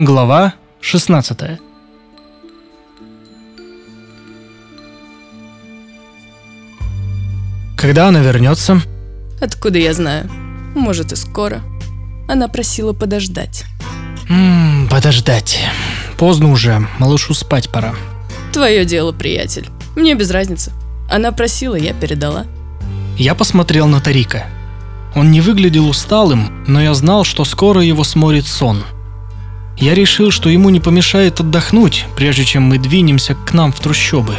Глава 16 Когда она вернется? Откуда я знаю? Может и скоро. Она просила подождать. М-м, подождать. Поздно уже, малышу спать пора. Твое дело, приятель. Мне без разницы. Она просила, я передала. Я посмотрел на Тарика. Он не выглядел усталым, но я знал, что скоро его сморит сон. Я решил, что ему не помешает отдохнуть, прежде чем мы двинемся к нам в трущобы.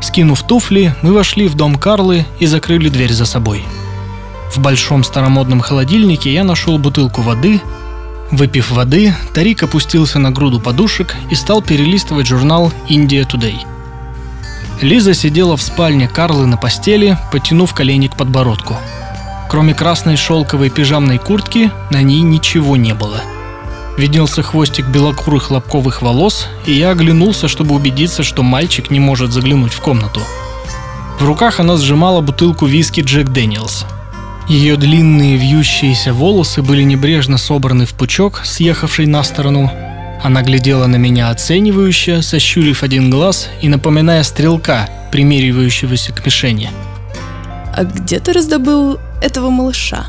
Скинув туфли, мы вошли в дом Карлы и закрыли дверь за собой. В большом старомодном холодильнике я нашел бутылку воды. Выпив воды, Тарик опустился на груду подушек и стал перелистывать журнал «Индия Today». Лиза сидела в спальне Карлы на постели, потянув колени к подбородку. Кроме красной шелковой пижамной куртки, на ней ничего не было. Виделся хвостик белокурых лобковых волос, и я оглянулся, чтобы убедиться, что мальчик не может заглянуть в комнату. В руках она сжимала бутылку виски Джек Дэниелс. Ее длинные вьющиеся волосы были небрежно собраны в пучок, съехавший на сторону. Она глядела на меня оценивающе, сощурив один глаз и напоминая стрелка, примеривающегося к мишени. А где ты раздобыл этого малыша?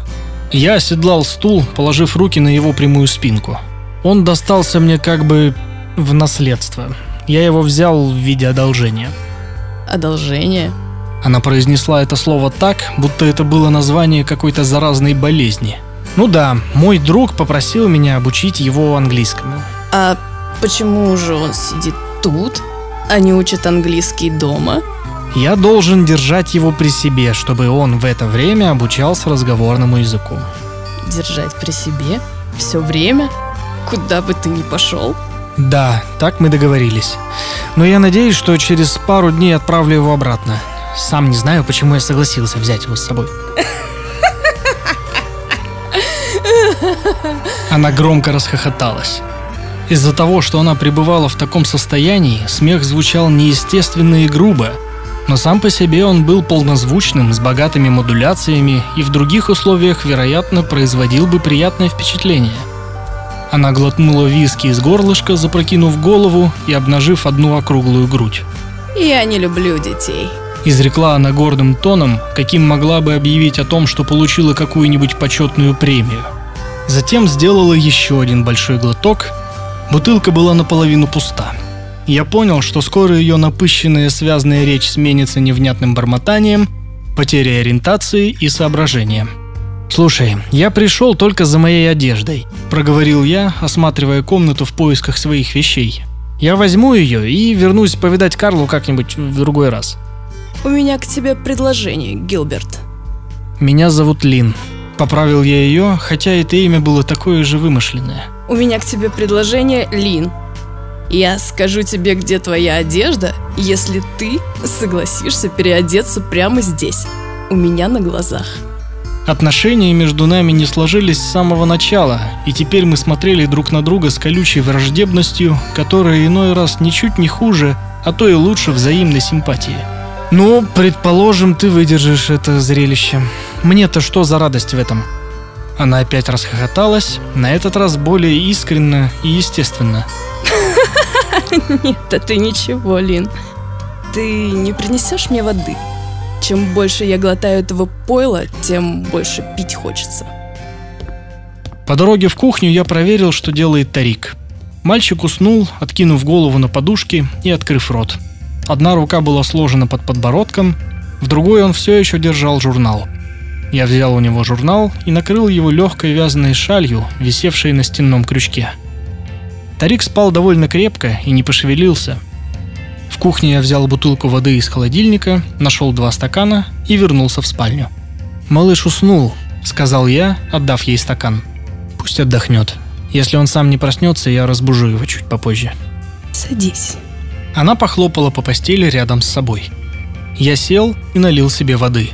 Я оседлал стул, положив руки на его прямую спинку. Он достался мне как бы в наследство. Я его взял в виде одолжения. Одолжение? Она произнесла это слово так, будто это было название какой-то заразной болезни. Ну да, мой друг попросил меня обучить его английскому. А почему же он сидит тут, а не учит английский дома? Я должен держать его при себе, чтобы он в это время обучался разговорному языку. Держать при себе? Все время? Куда бы ты ни пошел? Да, так мы договорились. Но я надеюсь, что через пару дней отправлю его обратно. Сам не знаю, почему я согласился взять его с собой. Она громко расхохоталась. Из-за того, что она пребывала в таком состоянии, смех звучал неестественно и грубо – но сам по себе он был полнозвучным, с богатыми модуляциями и в других условиях, вероятно, производил бы приятное впечатление. Она глотнула виски из горлышка, запрокинув голову и обнажив одну округлую грудь. «Я не люблю детей», изрекла она гордым тоном, каким могла бы объявить о том, что получила какую-нибудь почетную премию. Затем сделала еще один большой глоток. Бутылка была наполовину пуста. Я понял, что скоро ее напыщенная связанная речь сменится невнятным бормотанием, потерей ориентации и соображения. «Слушай, я пришел только за моей одеждой», – проговорил я, осматривая комнату в поисках своих вещей. «Я возьму ее и вернусь повидать Карлу как-нибудь в другой раз». «У меня к тебе предложение, Гилберт». «Меня зовут Лин», – поправил я ее, хотя это имя было такое же вымышленное. «У меня к тебе предложение, Лин», я скажу тебе, где твоя одежда, если ты согласишься переодеться прямо здесь, у меня на глазах. Отношения между нами не сложились с самого начала, и теперь мы смотрели друг на друга с колючей враждебностью, которая иной раз ничуть не хуже, а то и лучше взаимной симпатии. Ну, предположим, ты выдержишь это зрелище. Мне-то что за радость в этом? Она опять расхохоталась, на этот раз более искренно и естественно. Нет, это ничего, Лин. Ты не принесешь мне воды? Чем больше я глотаю этого пойла, тем больше пить хочется. По дороге в кухню я проверил, что делает Тарик. Мальчик уснул, откинув голову на подушки и открыв рот. Одна рука была сложена под подбородком, в другой он все еще держал журнал. Я взял у него журнал и накрыл его легкой вязаной шалью, висевшей на стенном крючке – Тарик спал довольно крепко и не пошевелился. В кухне я взял бутылку воды из холодильника, нашел два стакана и вернулся в спальню. «Малыш уснул», — сказал я, отдав ей стакан. «Пусть отдохнет. Если он сам не проснется, я разбужу его чуть попозже». «Садись». Она похлопала по постели рядом с собой. Я сел и налил себе воды.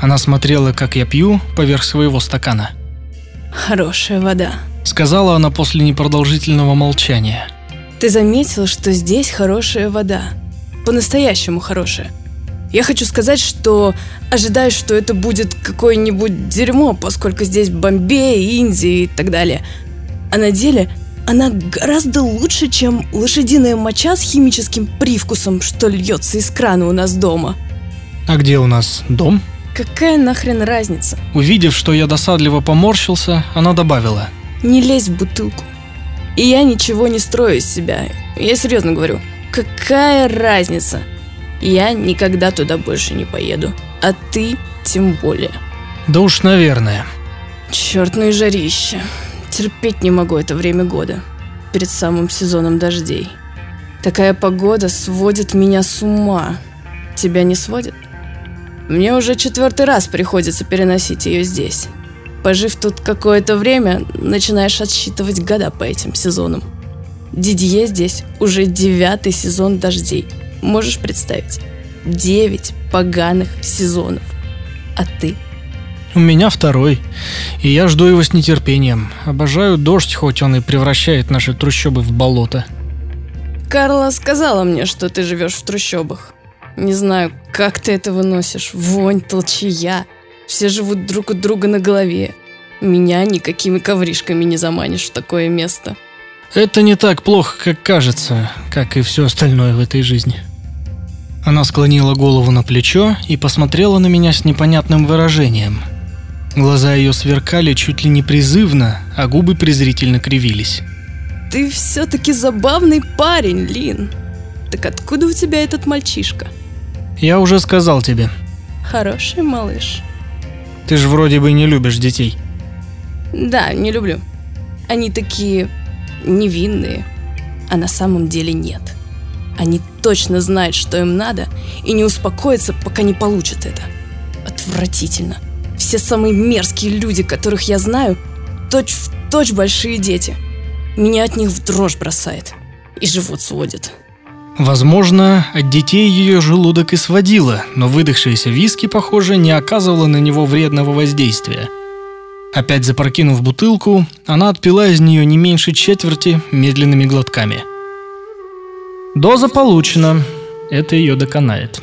Она смотрела, как я пью, поверх своего стакана. «Хорошая вода», сказала она после непродолжительного молчания. Ты заметил, что здесь хорошая вода. По-настоящему хорошая. Я хочу сказать, что ожидаю, что это будет какое-нибудь дерьмо, поскольку здесь Бомбей, Индия и так далее. А на деле Она гораздо лучше, чем лошадиная моча с химическим привкусом, что льется из крана у нас дома. А где у нас дом? Какая нахрен разница? Увидев, что я досадливо поморщился, она добавила. Не лезь в бутылку. И я ничего не строю из себя. Я серьезно говорю. Какая разница? Я никогда туда больше не поеду. А ты тем более. Да уж, наверное. Черт, ну и жарище. Терпеть не могу это время года. Перед самым сезоном дождей. Такая погода сводит меня с ума. Тебя не сводит? Мне уже четвертый раз приходится переносить ее здесь. Пожив тут какое-то время, начинаешь отсчитывать года по этим сезонам. Дидье здесь уже девятый сезон дождей. Можешь представить? Девять поганых сезонов. А ты? У меня второй, и я жду его с нетерпением. Обожаю дождь, хоть он и превращает наши трущобы в болото. Карла сказала мне, что ты живешь в трущобах. Не знаю, как ты это выносишь. Вонь, толчья. Все живут друг у друга на голове. Меня никакими ковришками не заманишь в такое место. Это не так плохо, как кажется, как и все остальное в этой жизни. Она склонила голову на плечо и посмотрела на меня с непонятным выражением. Глаза ее сверкали чуть ли не призывно, а губы презрительно кривились. Ты все-таки забавный парень, Лин. Так откуда у тебя этот мальчишка? Я уже сказал тебе. Хороший малыш. Ты же вроде бы не любишь детей. Да, не люблю. Они такие невинные, а на самом деле нет. Они точно знают, что им надо, и не успокоятся, пока не получат это. Отвратительно. Все самые мерзкие люди, которых я знаю, точь в точь большие дети. Меня от них в дрожь бросает. И живот сводит. Возможно, от детей ее желудок и сводило, но выдохшиеся виски, похоже, не оказывало на него вредного воздействия. Опять запрокинув бутылку, она отпила из нее не меньше четверти медленными глотками. Доза получена. Это ее доконает.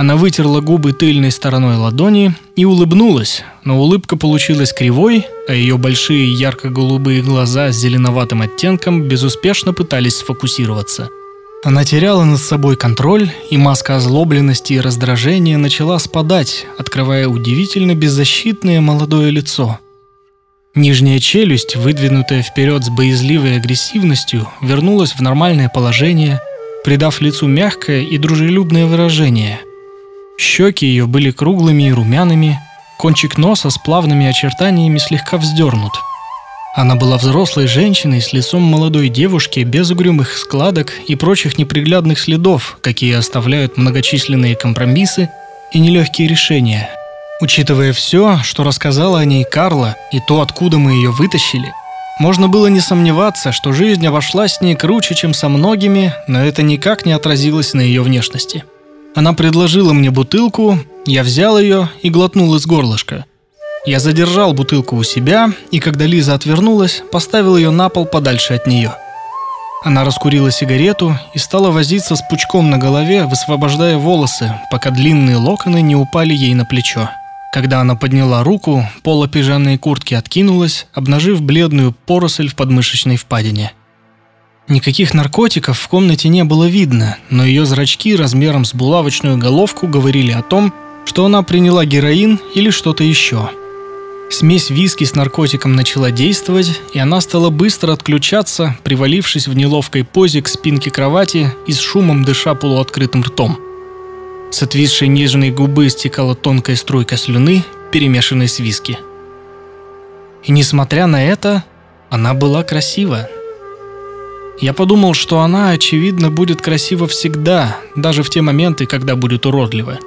Она вытерла губы тыльной стороной ладони и улыбнулась, но улыбка получилась кривой, а ее большие ярко-голубые глаза с зеленоватым оттенком безуспешно пытались сфокусироваться. Она теряла над собой контроль, и маска озлобленности и раздражения начала спадать, открывая удивительно беззащитное молодое лицо. Нижняя челюсть, выдвинутая вперед с боязливой агрессивностью, вернулась в нормальное положение, придав лицу мягкое и дружелюбное выражение – Щеки ее были круглыми и румяными, кончик носа с плавными очертаниями слегка вздернут. Она была взрослой женщиной с лицом молодой девушки без угрюмых складок и прочих неприглядных следов, какие оставляют многочисленные компромиссы и нелегкие решения. Учитывая все, что рассказала о ней Карла и то, откуда мы ее вытащили, можно было не сомневаться, что жизнь обошлась с ней круче, чем со многими, но это никак не отразилось на ее внешности. Она предложила мне бутылку, я взял ее и глотнул из горлышка. Я задержал бутылку у себя, и когда Лиза отвернулась, поставил ее на пол подальше от нее. Она раскурила сигарету и стала возиться с пучком на голове, высвобождая волосы, пока длинные локоны не упали ей на плечо. Когда она подняла руку, пола пижамной куртки откинулась, обнажив бледную поросль в подмышечной впадине – Никаких наркотиков в комнате не было видно, но ее зрачки размером с булавочную головку говорили о том, что она приняла героин или что-то еще. Смесь виски с наркотиком начала действовать, и она стала быстро отключаться, привалившись в неловкой позе к спинке кровати и с шумом дыша полуоткрытым ртом. С отвисшей нежной губы стекала тонкая струйка слюны, перемешанной с виски. И несмотря на это, она была красива. Я подумал, что она, очевидно, будет красива всегда, даже в те моменты, когда будет уродлива.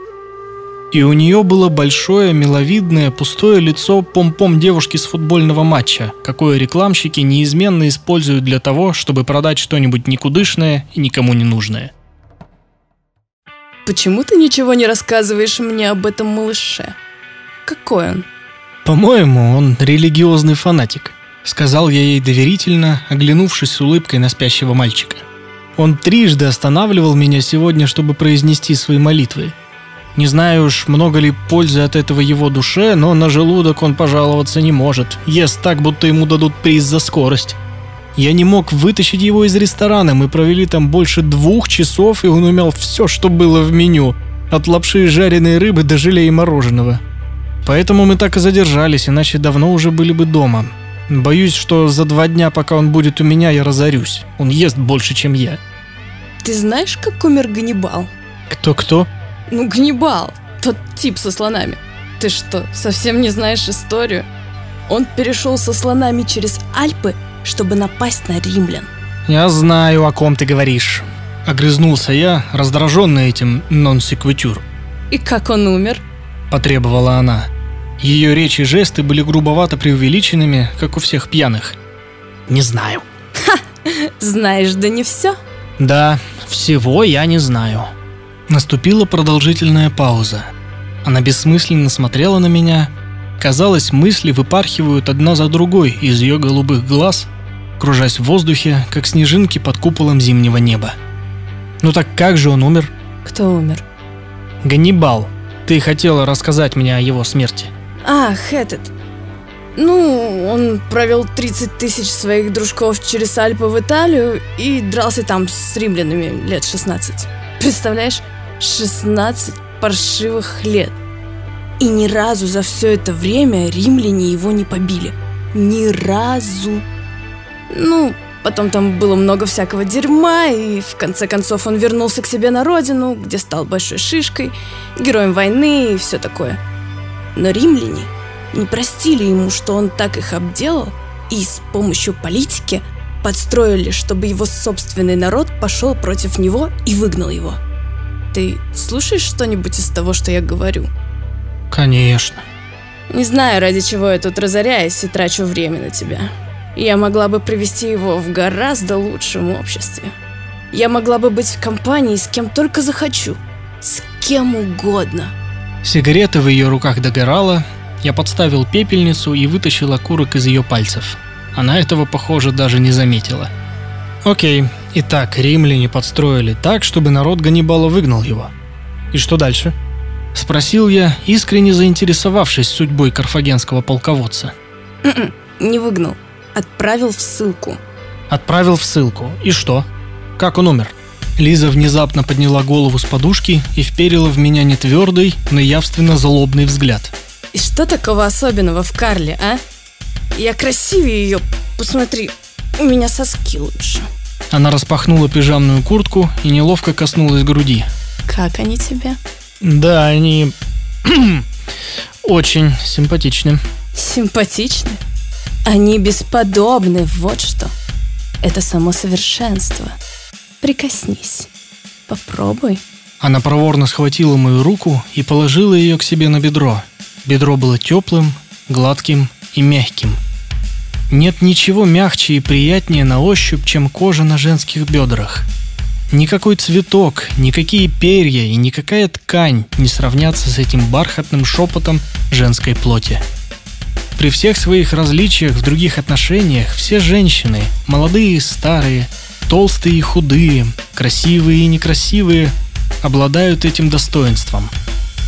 И у нее было большое, миловидное, пустое лицо пом-пом девушки с футбольного матча, какое рекламщики неизменно используют для того, чтобы продать что-нибудь никудышное и никому не нужное. Почему ты ничего не рассказываешь мне об этом малыше? Какой он? По-моему, он религиозный фанатик. Сказал я ей доверительно, оглянувшись с улыбкой на спящего мальчика. Он трижды останавливал меня сегодня, чтобы произнести свои молитвы. Не знаю уж, много ли пользы от этого его душе, но на желудок он пожаловаться не может. Ест так, будто ему дадут приз за скорость. Я не мог вытащить его из ресторана. Мы провели там больше двух часов, и он умел все, что было в меню. От лапши и жареной рыбы до желе и мороженого. Поэтому мы так и задержались, иначе давно уже были бы дома. Боюсь, что за два дня, пока он будет у меня, я разорюсь. Он ест больше, чем я. Ты знаешь, как умер Ганнибал? Кто-кто? Ну, Ганнибал, тот тип со слонами. Ты что, совсем не знаешь историю? Он перешел со слонами через Альпы, чтобы напасть на римлян. Я знаю, о ком ты говоришь. Огрызнулся я, раздраженный этим нон-секвитюр. И как он умер? Потребовала она. Ее речи и жесты были грубовато преувеличенными, как у всех пьяных. Не знаю. Знаешь, да не все. Да, всего я не знаю. Наступила продолжительная пауза. Она бессмысленно смотрела на меня. Казалось, мысли выпархивают одна за другой из ее голубых глаз, кружась в воздухе, как снежинки под куполом зимнего неба. Ну так как же он умер? Кто умер? Ганнибал. Ты хотела рассказать мне о его смерти. Ах, этот. Ну, он провел 30 тысяч своих дружков через Альпы в Италию и дрался там с римлянами лет 16. Представляешь? 16 паршивых лет. И ни разу за все это время римляне его не побили. Ни разу. Ну, потом там было много всякого дерьма, и в конце концов он вернулся к себе на родину, где стал большой шишкой, героем войны и все такое. Но римляне не простили ему, что он так их обделал, и с помощью политики подстроили, чтобы его собственный народ пошел против него и выгнал его. Ты слушаешь что-нибудь из того, что я говорю? Конечно. Не знаю, ради чего я тут разоряюсь и трачу время на тебя. Я могла бы привести его в гораздо лучшем обществе. Я могла бы быть в компании с кем только захочу. С кем угодно. Сигарета в ее руках догорала. Я подставил пепельницу и вытащил окурок из ее пальцев. Она этого, похоже, даже не заметила. Окей, итак, римляне подстроили так, чтобы народ Ганнибала выгнал его. И что дальше? Спросил я, искренне заинтересовавшись судьбой карфагенского полководца. Не выгнал. Отправил в ссылку. Отправил в ссылку. И что? Как он умер? Лиза внезапно подняла голову с подушки и вперила в меня не твердый, но явственно злобный взгляд. И что такого особенного в Карле, а? Я красивее ее. Посмотри, у меня соски лучше. Она распахнула пижамную куртку и неловко коснулась груди. Как они тебе? Да, они очень симпатичны. Симпатичны? Они бесподобны, вот что. Это само совершенство. Прикоснись. Попробуй. Она проворно схватила мою руку и положила ее к себе на бедро. Бедро было теплым, гладким и мягким. Нет ничего мягче и приятнее на ощупь, чем кожа на женских бедрах. Никакой цветок, никакие перья и никакая ткань не сравнятся с этим бархатным шепотом женской плоти. При всех своих различиях в других отношениях все женщины, молодые и старые, толстые и худые, красивые и некрасивые, обладают этим достоинством.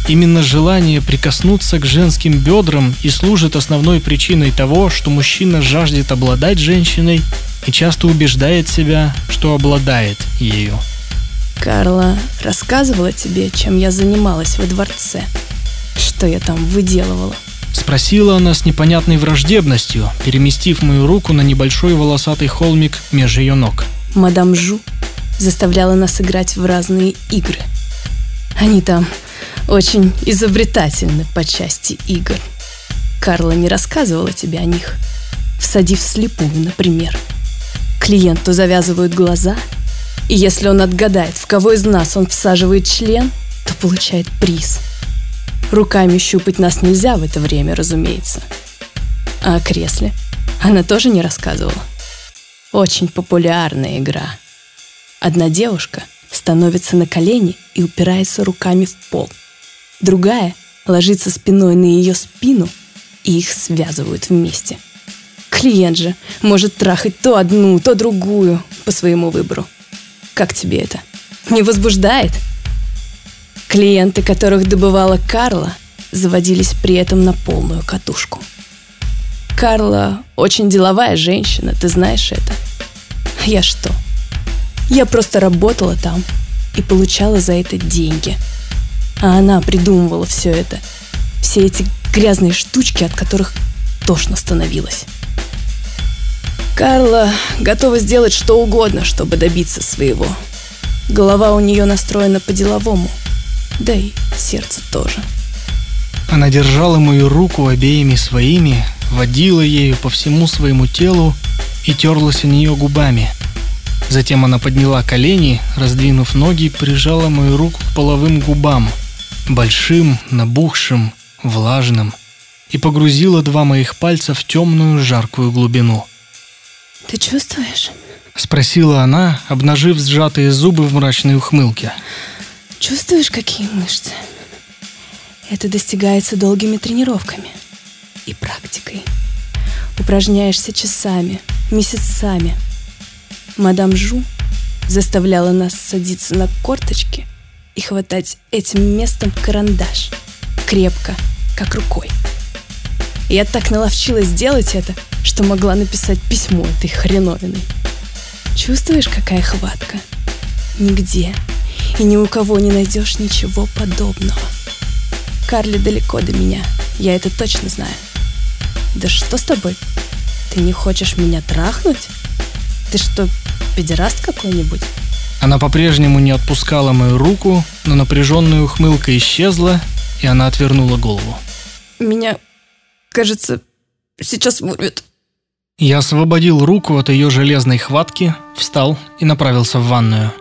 Именно желание прикоснуться к женским бедрам и служит основной причиной того, что мужчина жаждет обладать женщиной и часто убеждает себя, что обладает ею. Карла рассказывала тебе, чем я занималась во дворце. Что я там выделывала. Спросила она с непонятной враждебностью, переместив мою руку на небольшой волосатый холмик меж ее ног. Мадам Жу заставляла нас играть в разные игры. Они там очень изобретательны по части игр. Карла не рассказывала тебе о них. Всадив слепую, например. Клиенту завязывают глаза, и если он отгадает, в кого из нас он всаживает член, то получает приз. Руками щупать нас нельзя в это время, разумеется. А о кресле она тоже не рассказывала. Очень популярная игра. Одна девушка становится на колени и упирается руками в пол. Другая ложится спиной на ее спину, и их связывают вместе. Клиент же может трахать то одну, то другую по своему выбору. Как тебе это? Не возбуждает? Клиенты, которых добывала Карла, заводились при этом на полную катушку. Карла очень деловая женщина, ты знаешь это. Я что? Я просто работала там и получала за это деньги. А она придумывала все это. Все эти грязные штучки, от которых тошно становилось. Карла готова сделать что угодно, чтобы добиться своего. Голова у нее настроена по-деловому. Да и сердце тоже. Она держала мою руку обеими своими, водила ею по всему своему телу и терлась о нее губами. Затем она подняла колени, раздвинув ноги, прижала мою руку к половым губам, большим, набухшим, влажным, и погрузила два моих пальца в темную жаркую глубину. Ты чувствуешь? Спросила она, обнажив сжатые зубы в мрачной ухмылке. Чувствуешь, какие мышцы? Это достигается долгими тренировками и практикой. Упражняешься часами, месяцами. Мадам Жу заставляла нас садиться на корточки и хватать этим местом карандаш. Крепко, как рукой. Я так наловчилась сделать это, что могла написать письмо этой хреновиной. Чувствуешь, какая хватка? Нигде и ни у кого не найдешь ничего подобного. Карли далеко до меня, я это точно знаю. Да что с тобой? Ты не хочешь меня трахнуть? Ты что, педераст какой-нибудь? Она по-прежнему не отпускала мою руку, но напряженная ухмылка исчезла, и она отвернула голову. Меня, кажется, сейчас вырвет. Я освободил руку от ее железной хватки, встал и направился в ванную.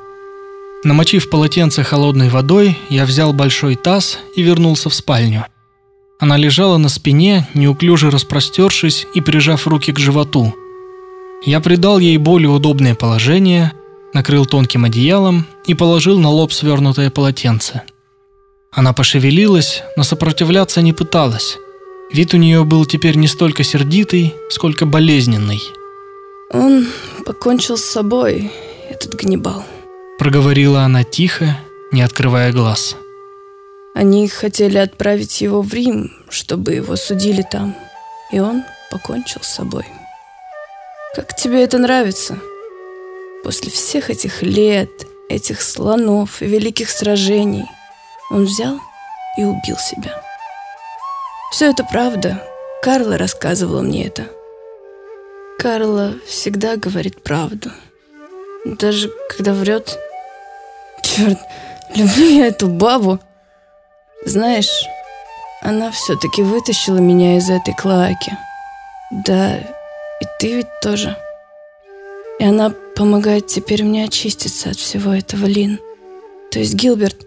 Намочив полотенце холодной водой, я взял большой таз и вернулся в спальню. Она лежала на спине, неуклюже распростершись и прижав руки к животу. Я придал ей более удобное положение, накрыл тонким одеялом и положил на лоб свернутое полотенце. Она пошевелилась, но сопротивляться не пыталась. Вид у нее был теперь не столько сердитый, сколько болезненный. Он покончил с собой, этот Гнибал. Проговорила она тихо, не открывая глаз. Они хотели отправить его в Рим, чтобы его судили там. И он покончил с собой. Как тебе это нравится? После всех этих лет, этих слонов и великих сражений, он взял и убил себя. Все это правда. Карла рассказывала мне это. Карла всегда говорит правду. Даже когда врет. Черт, люблю я эту бабу. Знаешь, она все-таки вытащила меня из этой клоаки. Да, и ты ведь тоже. И она помогает теперь мне очиститься от всего этого, Лин. То есть, Гилберт,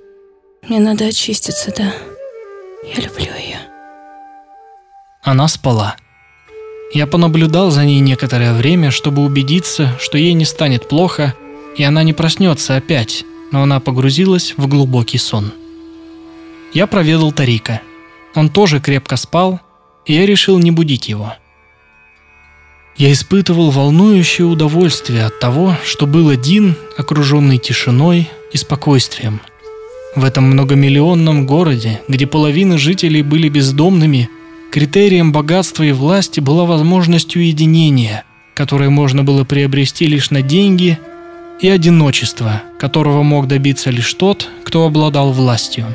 мне надо очиститься, да. Я люблю ее. Она спала. Я понаблюдал за ней некоторое время, чтобы убедиться, что ей не станет плохо, и она не проснется опять, но она погрузилась в глубокий сон. Я проведал Тарика. Он тоже крепко спал, и я решил не будить его. Я испытывал волнующее удовольствие от того, что был один, окруженный тишиной и спокойствием. В этом многомиллионном городе, где половина жителей были бездомными – Критерием богатства и власти была возможность уединения, которое можно было приобрести лишь на деньги, и одиночество, которого мог добиться лишь тот, кто обладал властью.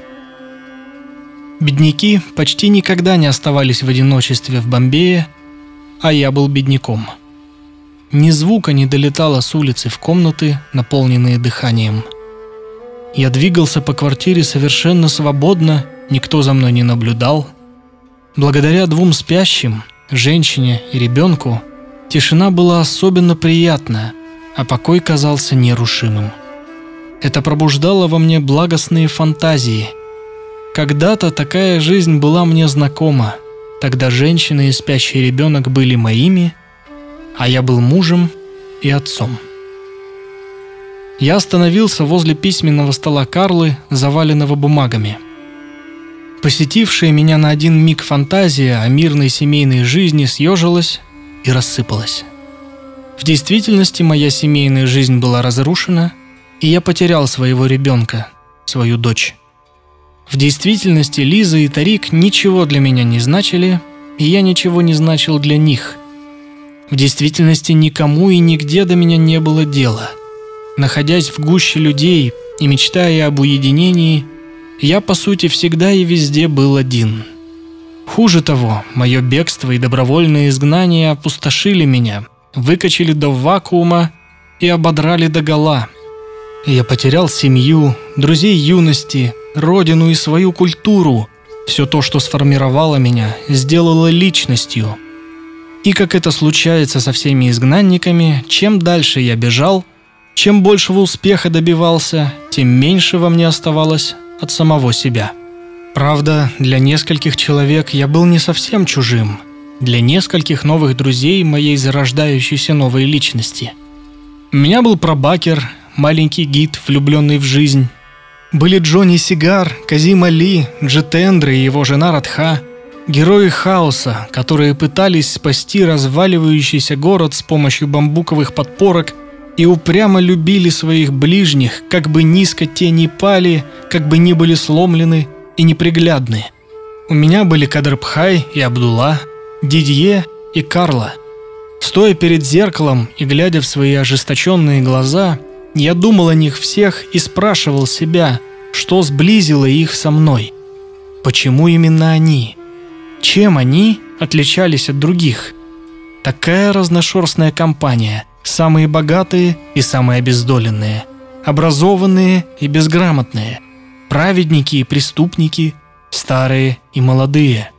Бедняки почти никогда не оставались в одиночестве в Бомбее, а я был бедняком. Ни звука не долетало с улицы в комнаты, наполненные дыханием. Я двигался по квартире совершенно свободно, никто за мной не наблюдал – Благодаря двум спящим, женщине и ребенку, тишина была особенно приятная, а покой казался нерушимым. Это пробуждало во мне благостные фантазии. Когда-то такая жизнь была мне знакома. Тогда женщина и спящий ребенок были моими, а я был мужем и отцом. Я остановился возле письменного стола Карлы, заваленного бумагами – Посетившая меня на один миг фантазия о мирной семейной жизни съежилась и рассыпалась. В действительности моя семейная жизнь была разрушена, и я потерял своего ребенка, свою дочь. В действительности Лиза и Тарик ничего для меня не значили, и я ничего не значил для них. В действительности никому и нигде до меня не было дела. Находясь в гуще людей и мечтая об уединении, я, по сути, всегда и везде был один. Хуже того, мое бегство и добровольное изгнание опустошили меня, выкачали до вакуума и ободрали до гола. Я потерял семью, друзей юности, родину и свою культуру. Все то, что сформировало меня, сделало личностью. И как это случается со всеми изгнанниками, чем дальше я бежал, чем большего успеха добивался, тем меньше во мне оставалось от самого себя. Правда, для нескольких человек я был не совсем чужим. Для нескольких новых друзей моей зарождающейся новой личности. У меня был пробакер, маленький гид, влюбленный в жизнь. Были Джонни Сигар, Казим Али, Джетендра и его жена Радха, герои хаоса, которые пытались спасти разваливающийся город с помощью бамбуковых подпорок и упрямо любили своих ближних, как бы низко те ни пали, как бы ни были сломлены и неприглядны. У меня были Кадрбхай и Абдулла, Дидье и Карла. Стоя перед зеркалом и глядя в свои ожесточенные глаза, я думал о них всех и спрашивал себя, что сблизило их со мной. Почему именно они? Чем они отличались от других? Такая разношерстная компания – самые богатые и самые обездоленные, образованные и безграмотные, праведники и преступники, старые и молодые.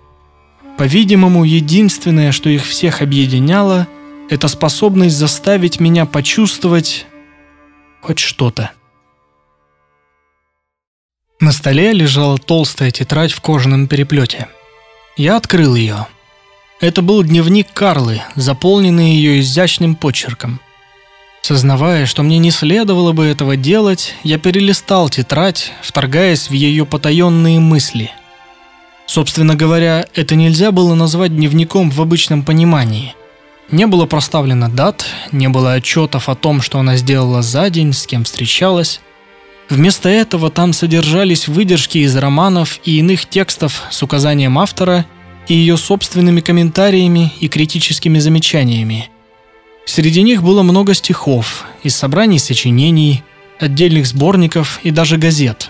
По-видимому, единственное, что их всех объединяло, это способность заставить меня почувствовать хоть что-то. На столе лежала толстая тетрадь в кожаном переплете. Я открыл ее – это был дневник Карлы, заполненный ее изящным почерком. Сознавая, что мне не следовало бы этого делать, я перелистал тетрадь, вторгаясь в ее потаенные мысли. Собственно говоря, это нельзя было назвать дневником в обычном понимании. Не было проставлено дат, не было отчетов о том, что она сделала за день, с кем встречалась. Вместо этого там содержались выдержки из романов и иных текстов с указанием автора – и ее собственными комментариями и критическими замечаниями. Среди них было много стихов, из собраний сочинений, отдельных сборников и даже газет.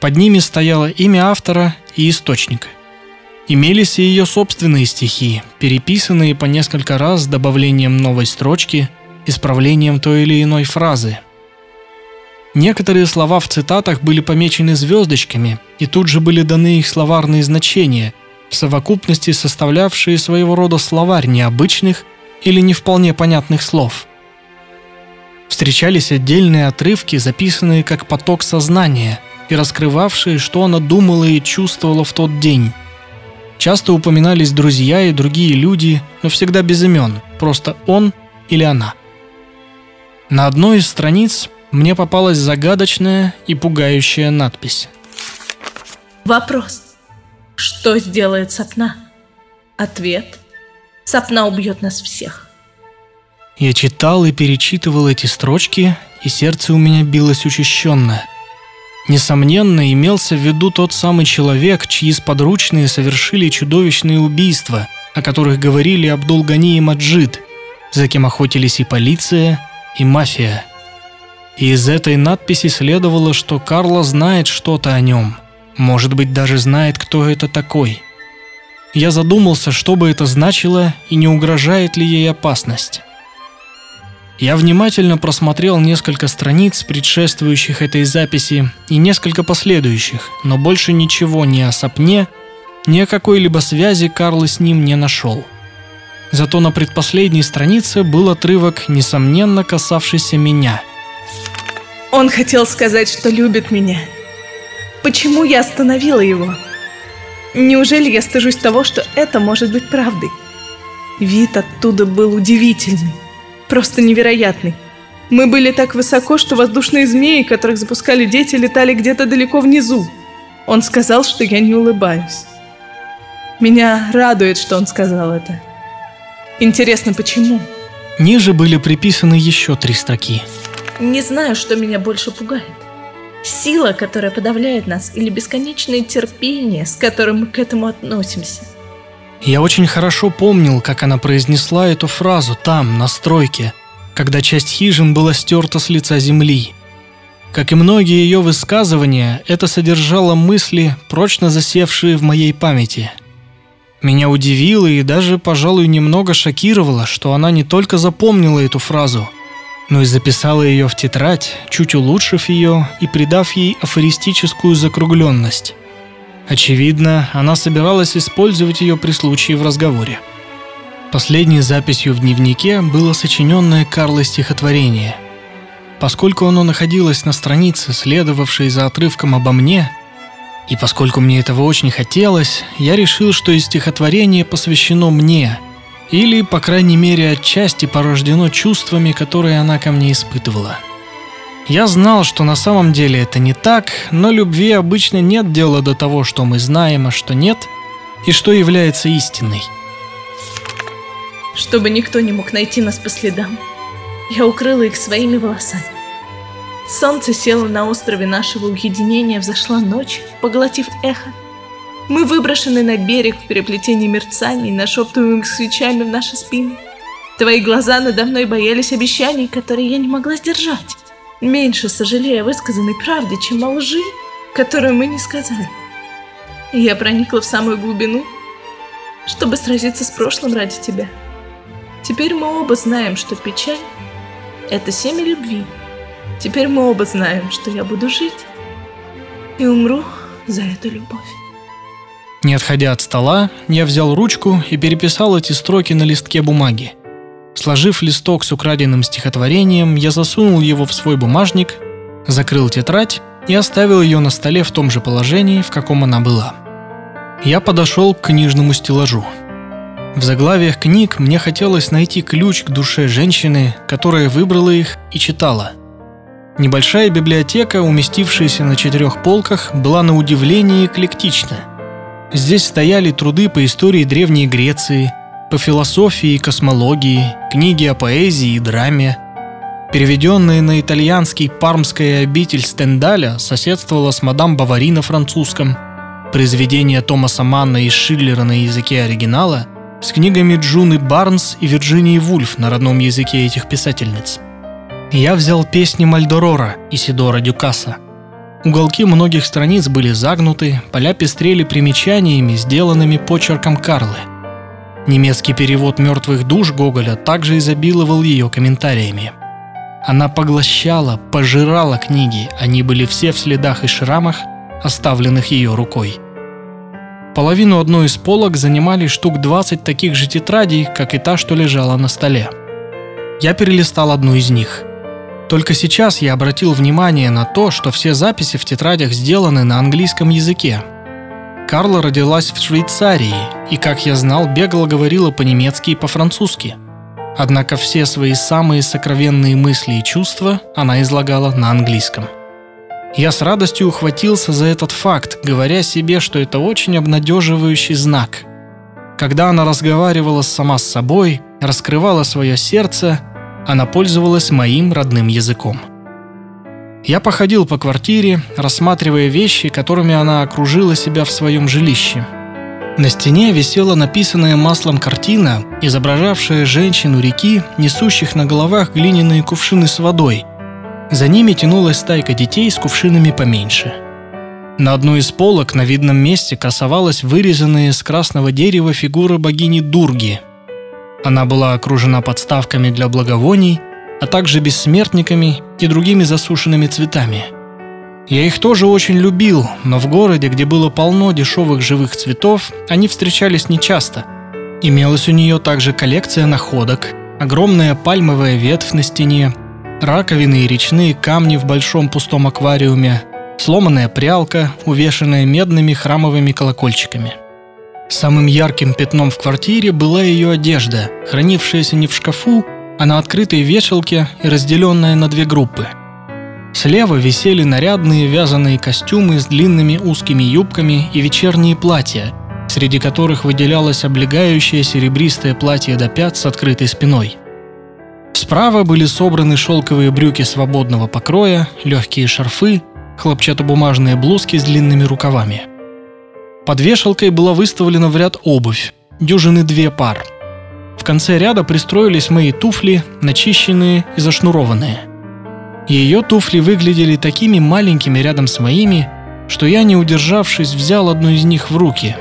Под ними стояло имя автора и источник. Имелись и ее собственные стихи, переписанные по несколько раз с добавлением новой строчки, исправлением той или иной фразы. Некоторые слова в цитатах были помечены звездочками, и тут же были даны их словарные значения – в совокупности составлявшие своего рода словарь необычных или не вполне понятных слов. Встречались отдельные отрывки, записанные как поток сознания и раскрывавшие, что она думала и чувствовала в тот день. Часто упоминались друзья и другие люди, но всегда без имен, просто он или она. На одной из страниц мне попалась загадочная и пугающая надпись. Вопрос. Что сделает Сапна? Ответ. Сапна убьет нас всех. Я читал и перечитывал эти строчки, и сердце у меня билось учащенно. Несомненно, имелся в виду тот самый человек, чьи сподручные совершили чудовищные убийства, о которых говорили Абдул-Гани и Маджид, за кем охотились и полиция, и мафия. И из этой надписи следовало, что Карло знает что-то о нем – может быть, даже знает, кто это такой. Я задумался, что бы это значило и не угрожает ли ей опасность. Я внимательно просмотрел несколько страниц, предшествующих этой записи, и несколько последующих, но больше ничего ни о Сапне, ни о какой-либо связи Карл с ним не нашел. Зато на предпоследней странице был отрывок, несомненно касавшийся меня. Он хотел сказать, что любит меня – Почему я остановила его? Неужели я стыжусь того, что это может быть правдой? Вид оттуда был удивительный, просто невероятный. Мы были так высоко, что воздушные змеи, которых запускали дети, летали где-то далеко внизу. Он сказал, что я не улыбаюсь. Меня радует, что он сказал это. Интересно, почему? Ниже были приписаны еще три строки. Не знаю, что меня больше пугает. Сила, которая подавляет нас, или бесконечное терпение, с которым мы к этому относимся. Я очень хорошо помнил, как она произнесла эту фразу там, на стройке, когда часть хижин была стерта с лица земли. Как и многие ее высказывания, это содержало мысли, прочно засевшие в моей памяти. Меня удивило и даже, пожалуй, немного шокировало, что она не только запомнила эту фразу, но и записала ее в тетрадь, чуть улучшив ее и придав ей афористическую закругленность. Очевидно, она собиралась использовать ее при случае в разговоре. Последней записью в дневнике было сочиненное Карлой стихотворение. Поскольку оно находилось на странице, следовавшей за отрывком обо мне, и поскольку мне этого очень хотелось, я решил, что и стихотворение посвящено мне, или, по крайней мере, отчасти порождено чувствами, которые она ко мне испытывала. Я знал, что на самом деле это не так, но любви обычно нет дела до того, что мы знаем, а что нет, и что является истиной. Чтобы никто не мог найти нас по следам, я укрыла их своими волосами. Солнце село на острове нашего уединения, взошла ночь, поглотив эхо. Мы выброшены на берег в переплетении мерцаний, нашептываемых свечами в наши спины. Твои глаза надо мной боялись обещаний, которые я не могла сдержать меньше сожалея о высказанной правде, чем о лжи, которую мы не сказали. я проникла в самую глубину, чтобы сразиться с прошлым ради тебя. Теперь мы оба знаем, что печаль — это семя любви. Теперь мы оба знаем, что я буду жить и умру за эту любовь. Не отходя от стола, я взял ручку и переписал эти строки на листке бумаги. Сложив листок с украденным стихотворением, я засунул его в свой бумажник, закрыл тетрадь и оставил ее на столе в том же положении, в каком она была. Я подошел к книжному стеллажу. В заглавиях книг мне хотелось найти ключ к душе женщины, которая выбрала их и читала. Небольшая библиотека, уместившаяся на четырех полках, была на удивление эклектична. Здесь стояли труды по истории Древней Греции – по философии и космологии, книги о поэзии и драме. Переведенная на итальянский «Пармская обитель» Стендаля соседствовала с «Мадам Бавари» на французском, произведение Томаса Манна и Шиллера на языке оригинала с книгами Джуны Барнс и Вирджинии Вульф на родном языке этих писательниц. Я взял песни Мальдорора и Сидора Дюкаса. Уголки многих страниц были загнуты, поля пестрели примечаниями, сделанными почерком Карлы – Немецкий перевод «Мертвых душ» Гоголя также изобиловал ее комментариями. Она поглощала, пожирала книги, они были все в следах и шрамах, оставленных ее рукой. Половину одной из полок занимали штук 20 таких же тетрадей, как и та, что лежала на столе. Я перелистал одну из них. Только сейчас я обратил внимание на то, что все записи в тетрадях сделаны на английском языке, Карла родилась в Швейцарии и, как я знал, бегло говорила по-немецки и по-французски. Однако все свои самые сокровенные мысли и чувства она излагала на английском. Я с радостью ухватился за этот факт, говоря себе, что это очень обнадеживающий знак. Когда она разговаривала сама с собой, раскрывала свое сердце, она пользовалась моим родным языком – я походил по квартире, рассматривая вещи, которыми она окружила себя в своем жилище. На стене висела написанная маслом картина, изображавшая женщину реки, несущих на головах глиняные кувшины с водой. За ними тянулась стайка детей с кувшинами поменьше. На одной из полок на видном месте красовалась вырезанная из красного дерева фигура богини Дурги. Она была окружена подставками для благовоний – а также бессмертниками и другими засушенными цветами. Я их тоже очень любил, но в городе, где было полно дешевых живых цветов, они встречались нечасто. Имелась у нее также коллекция находок, огромная пальмовая ветвь на стене, раковины и речные камни в большом пустом аквариуме, сломанная прялка, увешанная медными храмовыми колокольчиками. Самым ярким пятном в квартире была ее одежда, хранившаяся не в шкафу, а на открытой вешалке и разделенная на две группы. Слева висели нарядные вязаные костюмы с длинными узкими юбками и вечерние платья, среди которых выделялось облегающее серебристое платье до пят с открытой спиной. Справа были собраны шелковые брюки свободного покроя, легкие шарфы, хлопчатобумажные блузки с длинными рукавами. Под вешалкой была выставлена в ряд обувь, дюжины две пар. В конце ряда пристроились мои туфли, начищенные и зашнурованные. Ее туфли выглядели такими маленькими рядом с моими, что я, не удержавшись, взял одну из них в руки.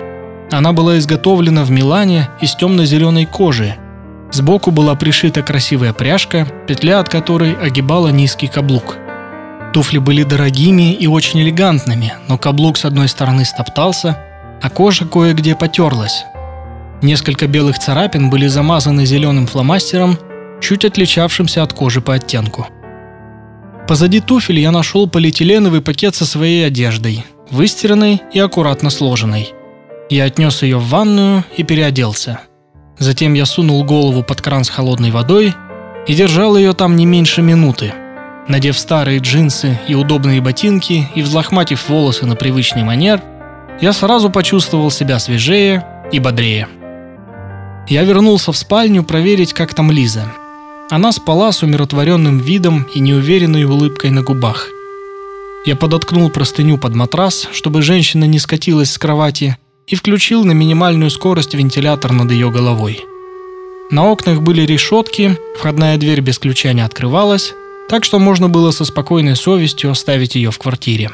Она была изготовлена в Милане из темно-зеленой кожи. Сбоку была пришита красивая пряжка, петля от которой огибала низкий каблук. Туфли были дорогими и очень элегантными, но каблук с одной стороны стоптался, а кожа кое-где потерлась. Несколько белых царапин были замазаны зеленым фломастером, чуть отличавшимся от кожи по оттенку. Позади туфель я нашел полиэтиленовый пакет со своей одеждой, выстиранной и аккуратно сложенной. Я отнес ее в ванную и переоделся. Затем я сунул голову под кран с холодной водой и держал ее там не меньше минуты – Надев старые джинсы и удобные ботинки и взлохматив волосы на привычный манер, я сразу почувствовал себя свежее и бодрее. Я вернулся в спальню проверить, как там Лиза. Она спала с умиротворенным видом и неуверенной улыбкой на губах. Я подоткнул простыню под матрас, чтобы женщина не скатилась с кровати, и включил на минимальную скорость вентилятор над ее головой. На окнах были решетки, входная дверь без ключа не открывалась, так что можно было со спокойной совестью оставить ее в квартире.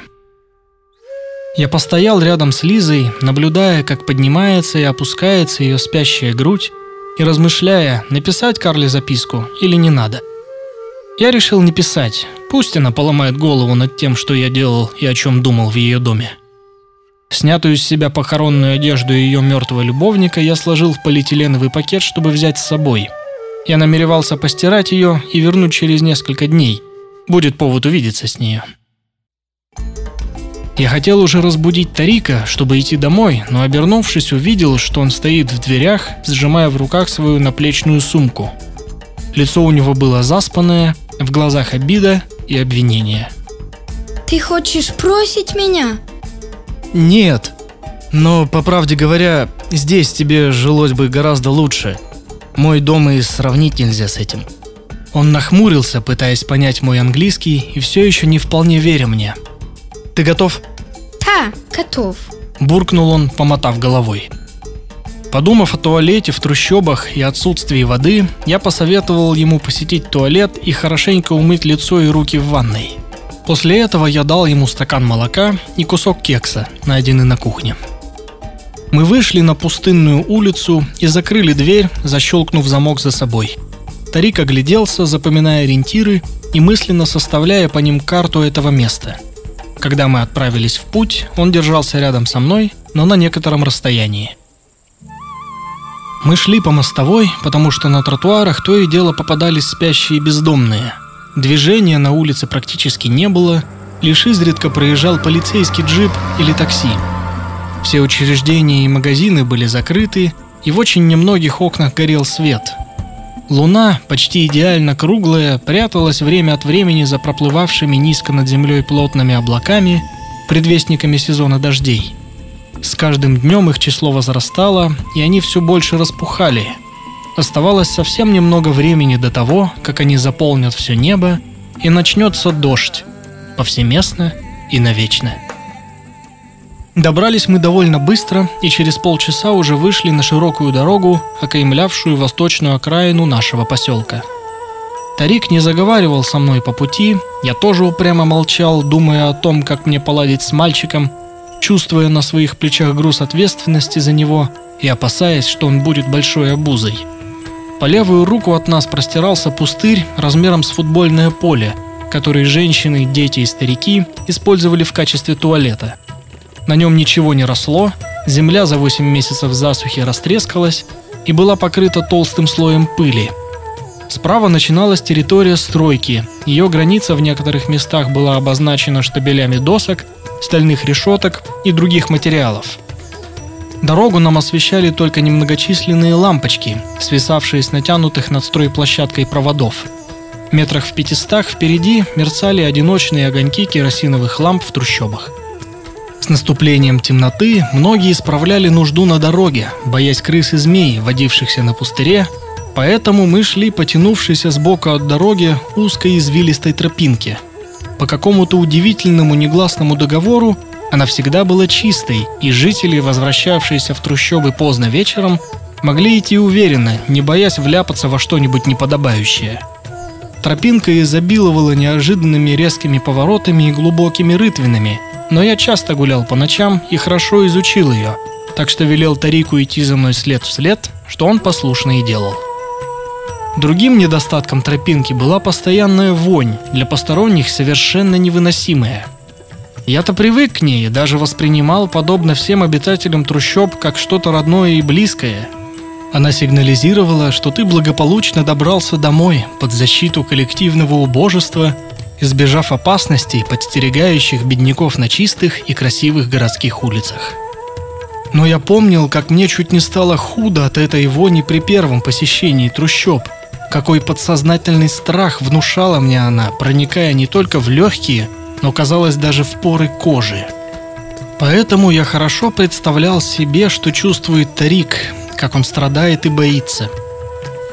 Я постоял рядом с Лизой, наблюдая, как поднимается и опускается ее спящая грудь, и размышляя, написать Карле записку или не надо. Я решил не писать, пусть она поломает голову над тем, что я делал и о чем думал в ее доме. Снятую с себя похоронную одежду ее мертвого любовника я сложил в полиэтиленовый пакет, чтобы взять с собой – я намеревался постирать ее и вернуть через несколько дней. Будет повод увидеться с нею. Я хотел уже разбудить Тарика, чтобы идти домой, но обернувшись, увидел, что он стоит в дверях, сжимая в руках свою наплечную сумку. Лицо у него было заспанное, в глазах обида и обвинение. Ты хочешь бросить меня? Нет. Но, по правде говоря, здесь тебе жилось бы гораздо лучше. Мой дом и сравнить нельзя с этим. Он нахмурился, пытаясь понять мой английский, и все еще не вполне веря мне. «Ты готов?» «Да, готов», – буркнул он, помотав головой. Подумав о туалете в трущобах и отсутствии воды, я посоветовал ему посетить туалет и хорошенько умыть лицо и руки в ванной. После этого я дал ему стакан молока и кусок кекса, найденный на кухне. Мы вышли на пустынную улицу и закрыли дверь, защелкнув замок за собой. Тарик огляделся, запоминая ориентиры и мысленно составляя по ним карту этого места. Когда мы отправились в путь, он держался рядом со мной, но на некотором расстоянии. Мы шли по мостовой, потому что на тротуарах то и дело попадались спящие бездомные. Движения на улице практически не было, лишь изредка проезжал полицейский джип или такси – все учреждения и магазины были закрыты, и в очень немногих окнах горел свет. Луна, почти идеально круглая, пряталась время от времени за проплывавшими низко над землей плотными облаками, предвестниками сезона дождей. С каждым днем их число возрастало, и они все больше распухали. Оставалось совсем немного времени до того, как они заполнят все небо, и начнется дождь, повсеместно и навечно. Добрались мы довольно быстро и через полчаса уже вышли на широкую дорогу, окаймлявшую восточную окраину нашего поселка. Тарик не заговаривал со мной по пути, я тоже упрямо молчал, думая о том, как мне поладить с мальчиком, чувствуя на своих плечах груз ответственности за него и опасаясь, что он будет большой обузой. По левую руку от нас простирался пустырь размером с футбольное поле, который женщины, дети и старики использовали в качестве туалета – на нем ничего не росло, земля за 8 месяцев засухи растрескалась и была покрыта толстым слоем пыли. Справа начиналась территория стройки. Ее граница в некоторых местах была обозначена штабелями досок, стальных решеток и других материалов. Дорогу нам освещали только немногочисленные лампочки, свисавшие с натянутых над стройплощадкой проводов. Метрах в пятистах впереди мерцали одиночные огоньки керосиновых ламп в трущобах – с наступлением темноты многие справляли нужду на дороге, боясь крыс и змей, водившихся на пустыре, поэтому мы шли потянувшейся сбоку от дороги узкой извилистой тропинки. По какому-то удивительному негласному договору она всегда была чистой, и жители, возвращавшиеся в трущобы поздно вечером, Могли идти уверенно, не боясь вляпаться во что-нибудь неподобающее. Тропинка изобиловала неожиданными резкими поворотами и глубокими рытвинами, но я часто гулял по ночам и хорошо изучил ее, так что велел Тарику идти за мной след в след, что он послушно и делал. Другим недостатком тропинки была постоянная вонь, для посторонних совершенно невыносимая. Я-то привык к ней и даже воспринимал, подобно всем обитателям трущоб, как что-то родное и близкое. Она сигнализировала, что ты благополучно добрался домой под защиту коллективного убожества, избежав опасностей, подстерегающих бедняков на чистых и красивых городских улицах. Но я помнил, как мне чуть не стало худо от этой вони при первом посещении трущоб – какой подсознательный страх внушала мне она, проникая не только в легкие, но, казалось, даже в поры кожи. Поэтому я хорошо представлял себе, что чувствует Тарик, как он страдает и боится.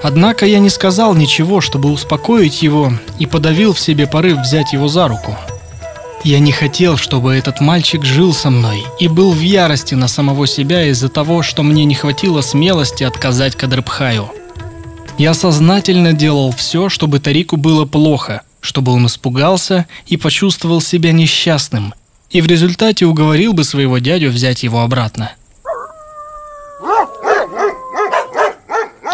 Однако я не сказал ничего, чтобы успокоить его, и подавил в себе порыв взять его за руку. Я не хотел, чтобы этот мальчик жил со мной и был в ярости на самого себя из-за того, что мне не хватило смелости отказать Кадрбхаю. Я сознательно делал все, чтобы Тарику было плохо, чтобы он испугался и почувствовал себя несчастным, и в результате уговорил бы своего дядю взять его обратно.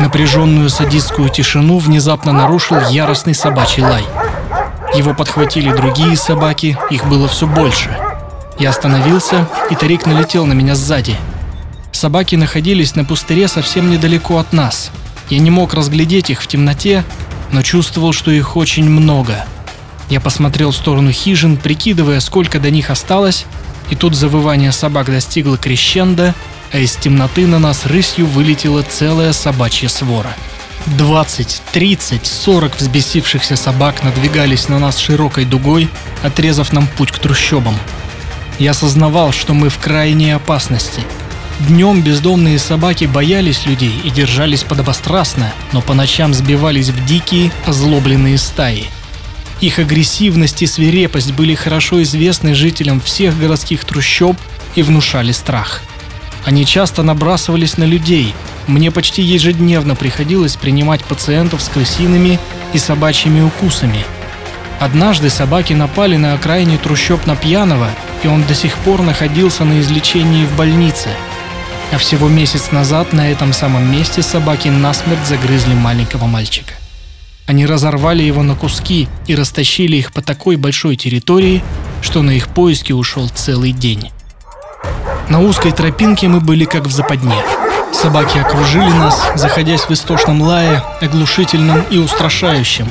Напряженную садистскую тишину внезапно нарушил яростный собачий лай. Его подхватили другие собаки, их было все больше. Я остановился, и Тарик налетел на меня сзади. Собаки находились на пустыре совсем недалеко от нас – я не мог разглядеть их в темноте, но чувствовал, что их очень много. Я посмотрел в сторону хижин, прикидывая, сколько до них осталось, и тут завывание собак достигло крещенда, а из темноты на нас рысью вылетела целая собачья свора. 20, 30, 40 взбесившихся собак надвигались на нас широкой дугой, отрезав нам путь к трущобам. Я осознавал, что мы в крайней опасности – Днем бездомные собаки боялись людей и держались подобострастно, но по ночам сбивались в дикие, озлобленные стаи. Их агрессивность и свирепость были хорошо известны жителям всех городских трущоб и внушали страх. Они часто набрасывались на людей. Мне почти ежедневно приходилось принимать пациентов с крысиными и собачьими укусами. Однажды собаки напали на окраине трущоб на пьяного, и он до сих пор находился на излечении в больнице – а всего месяц назад на этом самом месте собаки насмерть загрызли маленького мальчика. Они разорвали его на куски и растащили их по такой большой территории, что на их поиски ушел целый день. На узкой тропинке мы были как в западне. Собаки окружили нас, заходясь в истошном лае, оглушительном и устрашающем.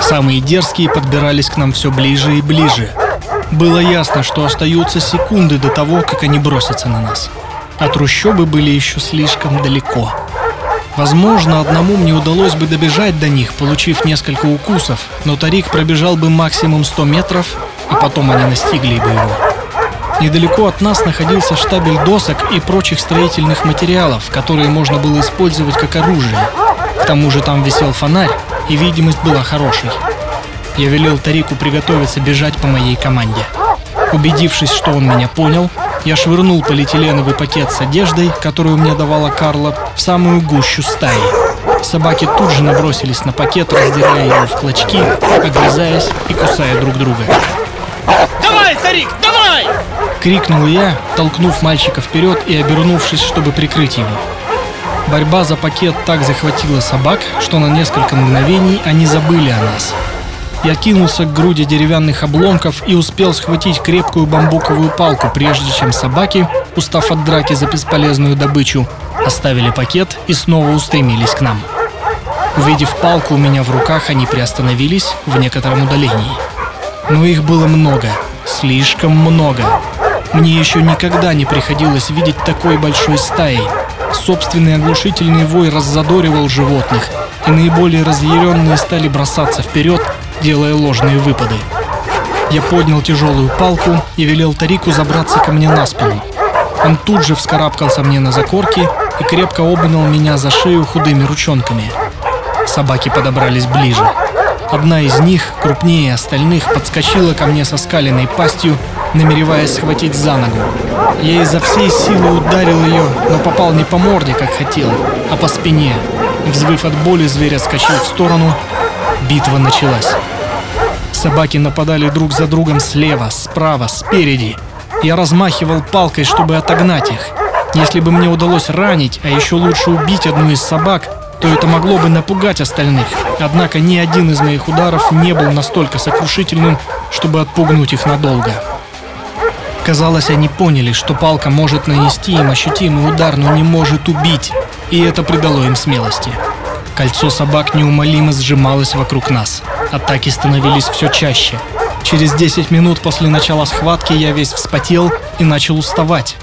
Самые дерзкие подбирались к нам все ближе и ближе. Было ясно, что остаются секунды до того, как они бросятся на нас а трущобы были еще слишком далеко. Возможно, одному мне удалось бы добежать до них, получив несколько укусов, но Тарик пробежал бы максимум 100 метров, и потом они настигли бы его. Недалеко от нас находился штабель досок и прочих строительных материалов, которые можно было использовать как оружие. К тому же там висел фонарь, и видимость была хорошей. Я велел Тарику приготовиться бежать по моей команде. Убедившись, что он меня понял, я швырнул полиэтиленовый пакет с одеждой, которую мне давала Карла, в самую гущу стаи. Собаки тут же набросились на пакет, раздирая его в клочки, огрызаясь и кусая друг друга. «Давай, Тарик, давай!» Крикнул я, толкнув мальчика вперед и обернувшись, чтобы прикрыть его. Борьба за пакет так захватила собак, что на несколько мгновений они забыли о нас – я кинулся к груди деревянных обломков и успел схватить крепкую бамбуковую палку, прежде чем собаки, устав от драки за бесполезную добычу, оставили пакет и снова устремились к нам. Увидев палку у меня в руках, они приостановились в некотором удалении. Но их было много, слишком много. Мне еще никогда не приходилось видеть такой большой стаи. Собственный оглушительный вой раззадоривал животных, и наиболее разъяренные стали бросаться вперед, делая ложные выпады. Я поднял тяжелую палку и велел Тарику забраться ко мне на спину. Он тут же вскарабкался мне на закорки и крепко обнял меня за шею худыми ручонками. Собаки подобрались ближе. Одна из них, крупнее остальных, подскочила ко мне со скаленной пастью, намереваясь схватить за ногу. Я изо всей силы ударил ее, но попал не по морде, как хотел, а по спине. Взвыв от боли, зверь отскочил в сторону. Битва началась. Собаки нападали друг за другом слева, справа, спереди. Я размахивал палкой, чтобы отогнать их. Если бы мне удалось ранить, а еще лучше убить одну из собак, то это могло бы напугать остальных. Однако ни один из моих ударов не был настолько сокрушительным, чтобы отпугнуть их надолго. Казалось, они поняли, что палка может нанести им ощутимый удар, но не может убить, и это придало им смелости. Кольцо собак неумолимо сжималось вокруг нас. Атаки становились все чаще. Через 10 минут после начала схватки я весь вспотел и начал уставать.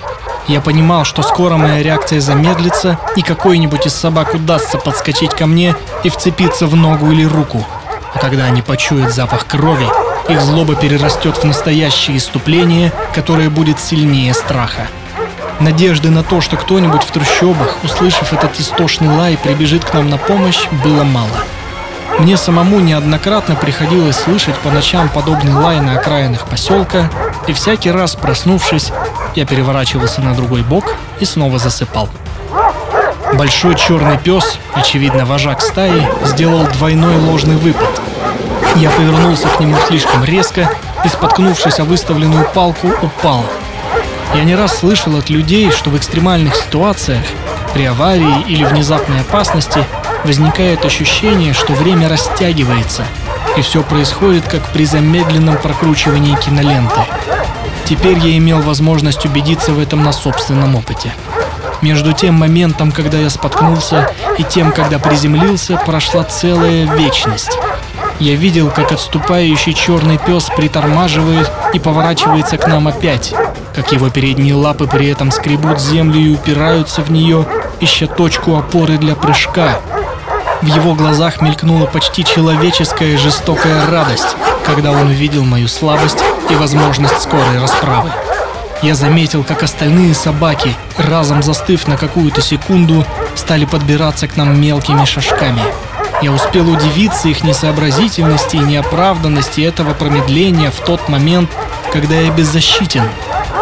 Я понимал, что скоро моя реакция замедлится, и какой-нибудь из собак удастся подскочить ко мне и вцепиться в ногу или руку. А когда они почуют запах крови, их злоба перерастет в настоящее иступление, которое будет сильнее страха. Надежды на то, что кто-нибудь в трущобах, услышав этот истошный лай, прибежит к нам на помощь, было мало. Мне самому неоднократно приходилось слышать по ночам подобный лай на окраинах поселка, и всякий раз, проснувшись, я переворачивался на другой бок и снова засыпал. Большой черный пес, очевидно вожак стаи, сделал двойной ложный выпад. Я повернулся к нему слишком резко и, споткнувшись о выставленную палку, упал. Я не раз слышал от людей, что в экстремальных ситуациях, при аварии или внезапной опасности, возникает ощущение, что время растягивается, и все происходит как при замедленном прокручивании киноленты. Теперь я имел возможность убедиться в этом на собственном опыте. Между тем моментом, когда я споткнулся, и тем, когда приземлился, прошла целая вечность. Я видел, как отступающий черный пес притормаживает и поворачивается к нам опять, как его передние лапы при этом скребут землю и упираются в нее, ища точку опоры для прыжка. В его глазах мелькнула почти человеческая жестокая радость, когда он увидел мою слабость и возможность скорой расправы. Я заметил, как остальные собаки, разом застыв на какую-то секунду, стали подбираться к нам мелкими шажками. Я успел удивиться их несообразительности и неоправданности этого промедления в тот момент, когда я беззащитен.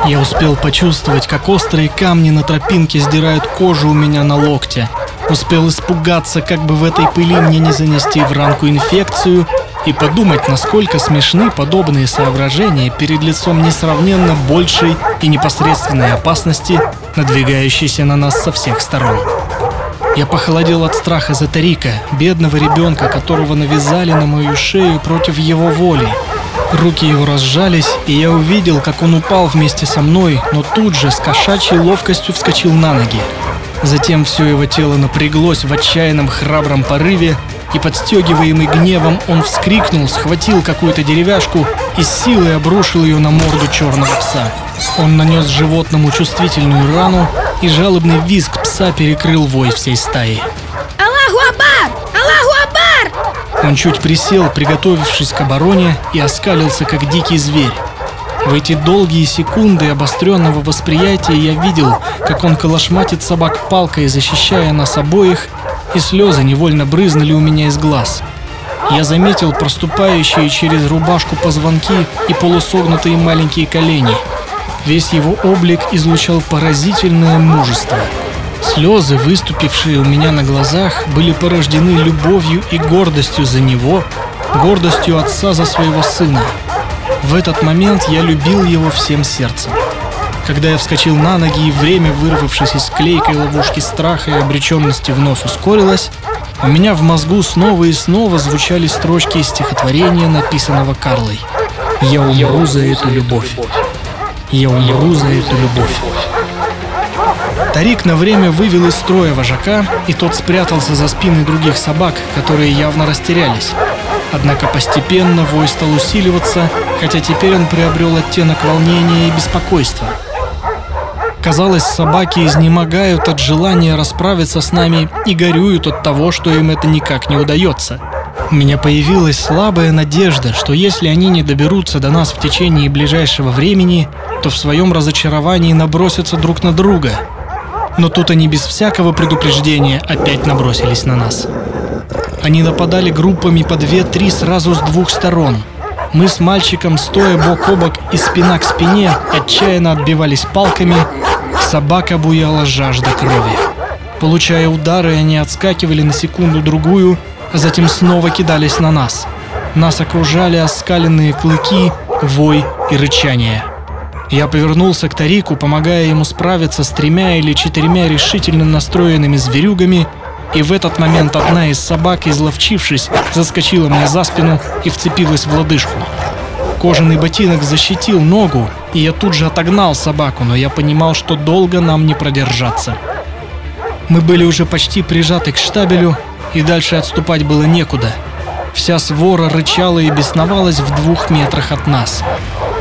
Я успел почувствовать, как острые камни на тропинке сдирают кожу у меня на локте. Успел испугаться, как бы в этой пыли мне не занести в ранку инфекцию, и подумать, насколько смешны подобные соображения перед лицом несравненно большей и непосредственной опасности, надвигающейся на нас со всех сторон. Я похолодел от страха за Тарика, бедного ребенка, которого навязали на мою шею против его воли. Руки его разжались, и я увидел, как он упал вместе со мной, но тут же с кошачьей ловкостью вскочил на ноги. Затем все его тело напряглось в отчаянном храбром порыве, и подстегиваемый гневом он вскрикнул, схватил какую-то деревяшку и с силой обрушил ее на морду черного пса. Он нанес животному чувствительную рану, и жалобный визг пса перекрыл вой всей стаи. Аллаху Абар! Аллаху Абар! Он чуть присел, приготовившись к обороне, и оскалился, как дикий зверь. В эти долгие секунды обостренного восприятия я видел, как он колошматит собак палкой, защищая нас обоих, и слезы невольно брызнули у меня из глаз. Я заметил проступающие через рубашку позвонки и полусогнутые маленькие колени. Весь его облик излучал поразительное мужество. Слезы, выступившие у меня на глазах, были порождены любовью и гордостью за него, гордостью отца за своего сына. В этот момент я любил его всем сердцем. Когда я вскочил на ноги и время, вырвавшись из клейкой ловушки страха и обреченности, вновь ускорилось, у меня в мозгу снова и снова звучали строчки из стихотворения, написанного Карлой. «Я умру за эту любовь. Я умру за эту любовь». Тарик на время вывел из строя вожака, и тот спрятался за спины других собак, которые явно растерялись. Однако постепенно вой стал усиливаться, хотя теперь он приобрел оттенок волнения и беспокойства. Казалось, собаки изнемогают от желания расправиться с нами и горюют от того, что им это никак не удается. У меня появилась слабая надежда, что если они не доберутся до нас в течение ближайшего времени, то в своем разочаровании набросятся друг на друга. Но тут они без всякого предупреждения опять набросились на нас. Они нападали группами по две-три сразу с двух сторон. Мы с мальчиком, стоя бок о бок и спина к спине, отчаянно отбивались палками. Собака буяла жажда крови. Получая удары, они отскакивали на секунду-другую, затем снова кидались на нас. Нас окружали оскаленные клыки, вой и рычание. Я повернулся к Тарику, помогая ему справиться с тремя или четырьмя решительно настроенными зверюгами, и в этот момент одна из собак, изловчившись, заскочила мне за спину и вцепилась в лодыжку. Кожаный ботинок защитил ногу, и я тут же отогнал собаку, но я понимал, что долго нам не продержаться. Мы были уже почти прижаты к штабелю, и дальше отступать было некуда. Вся свора рычала и бесновалась в двух метрах от нас.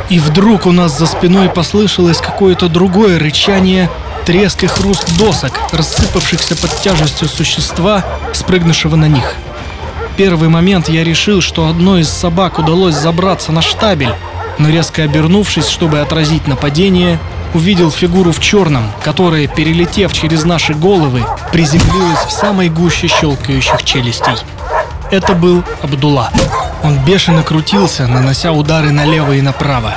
И вдруг у нас за спиной послышалось какое-то другое рычание, треск и хруст досок, рассыпавшихся под тяжестью существа, спрыгнувшего на них. Первый момент я решил, что одной из собак удалось забраться на штабель, но резко обернувшись, чтобы отразить нападение, увидел фигуру в черном, которая, перелетев через наши головы, приземлилась в самой гуще щелкающих челюстей. Это был Абдулла. Он бешено крутился, нанося удары налево и направо.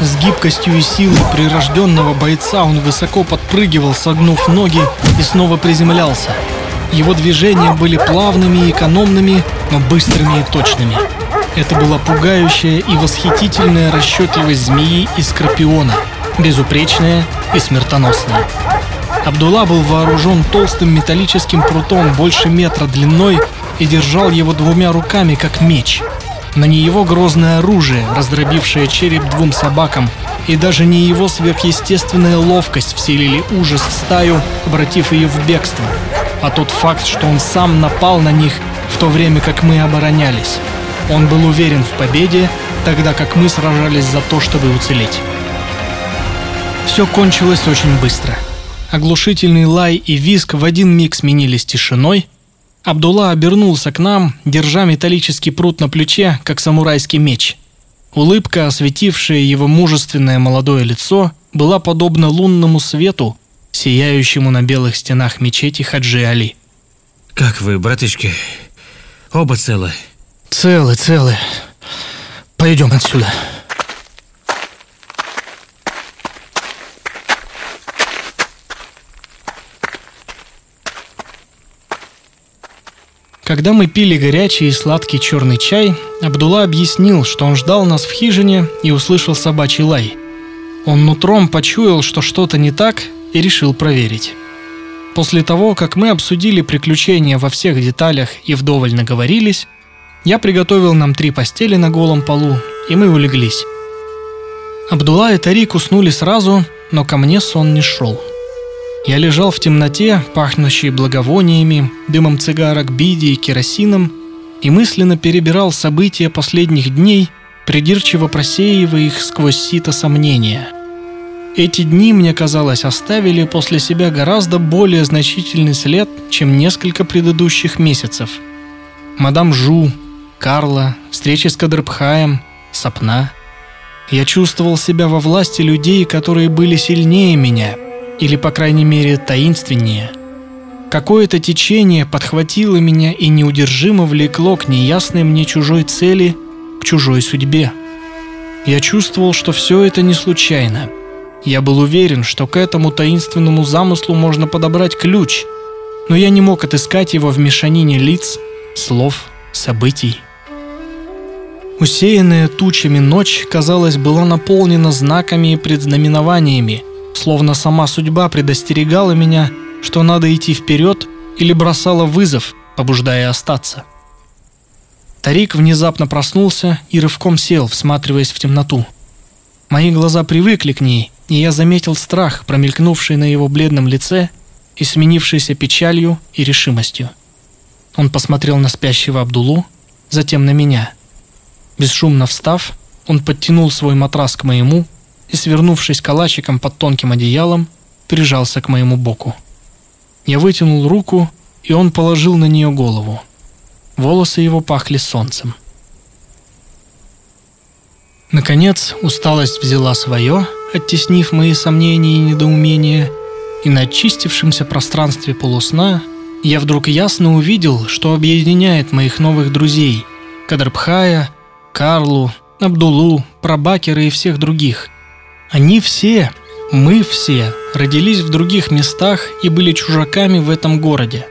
С гибкостью и силой прирожденного бойца он высоко подпрыгивал, согнув ноги и снова приземлялся. Его движения были плавными и экономными, но быстрыми и точными. Это была пугающая и восхитительная расчетливость змеи и скорпиона, безупречная и смертоносная. Абдулла был вооружен толстым металлическим прутом больше метра длиной и держал его двумя руками, как меч. Но не его грозное оружие, раздробившее череп двум собакам, и даже не его сверхъестественная ловкость вселили ужас в стаю, обратив ее в бегство, а тот факт, что он сам напал на них, в то время как мы оборонялись. Он был уверен в победе, тогда как мы сражались за то, чтобы уцелеть. Все кончилось очень быстро. Оглушительный лай и визг в один миг сменились тишиной. Абдулла обернулся к нам, держа металлический прут на плече, как самурайский меч. Улыбка, осветившая его мужественное молодое лицо, была подобна лунному свету, сияющему на белых стенах мечети Хаджи Али. Как вы, братышки? Оба целы? Целы, целы. Пойдем отсюда. Когда мы пили горячий и сладкий черный чай, Абдулла объяснил, что он ждал нас в хижине и услышал собачий лай. Он нутром почуял, что что-то не так, и решил проверить. После того, как мы обсудили приключения во всех деталях и вдоволь наговорились, я приготовил нам три постели на голом полу, и мы улеглись. Абдулла и Тарик уснули сразу, но ко мне сон не шел. Я лежал в темноте, пахнущей благовониями, дымом цигарок, биди и керосином, и мысленно перебирал события последних дней, придирчиво просеивая их сквозь сито сомнения. Эти дни, мне казалось, оставили после себя гораздо более значительный след, чем несколько предыдущих месяцев. Мадам Жу, Карла, встречи с Кадрбхаем, Сапна. Я чувствовал себя во власти людей, которые были сильнее меня – или, по крайней мере, таинственнее. Какое-то течение подхватило меня и неудержимо влекло к неясной мне чужой цели, к чужой судьбе. Я чувствовал, что все это не случайно. Я был уверен, что к этому таинственному замыслу можно подобрать ключ, но я не мог отыскать его в мешанине лиц, слов, событий. Усеянная тучами ночь, казалось, была наполнена знаками и предзнаменованиями – словно сама судьба предостерегала меня, что надо идти вперед или бросала вызов, побуждая остаться. Тарик внезапно проснулся и рывком сел, всматриваясь в темноту. Мои глаза привыкли к ней, и я заметил страх, промелькнувший на его бледном лице и сменившийся печалью и решимостью. Он посмотрел на спящего Абдулу, затем на меня. Бесшумно встав, он подтянул свой матрас к моему и, свернувшись калачиком под тонким одеялом, прижался к моему боку. Я вытянул руку, и он положил на нее голову. Волосы его пахли солнцем. Наконец, усталость взяла свое, оттеснив мои сомнения и недоумения, и на очистившемся пространстве полусна я вдруг ясно увидел, что объединяет моих новых друзей – Кадрбхая, Карлу, Абдулу, Прабакера и всех других. Они все, мы все, родились в других местах и были чужаками в этом городе.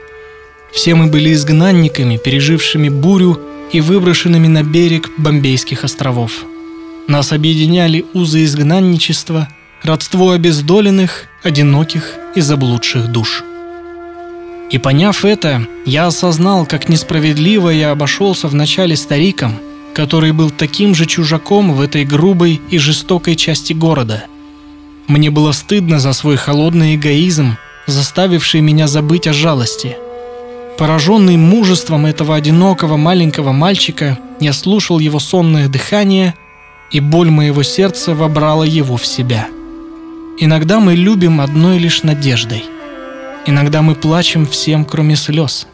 Все мы были изгнанниками, пережившими бурю и выброшенными на берег Бомбейских островов. Нас объединяли узы изгнанничества, родство обездоленных, одиноких и заблудших душ. И поняв это, я осознал, как несправедливо я обошелся вначале стариком, который был таким же чужаком в этой грубой и жестокой части города. Мне было стыдно за свой холодный эгоизм, заставивший меня забыть о жалости. Пораженный мужеством этого одинокого маленького мальчика, я слушал его сонное дыхание, и боль моего сердца вобрала его в себя. Иногда мы любим одной лишь надеждой – Иногда мы плачем всем, кроме слез.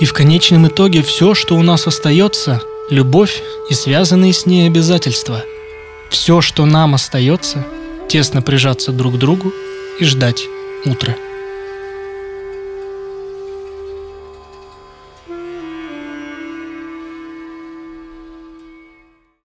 И в конечном итоге все, что у нас остается – любовь и связанные с ней обязательства. Все, что нам остается – тесно прижаться друг к другу и ждать утра.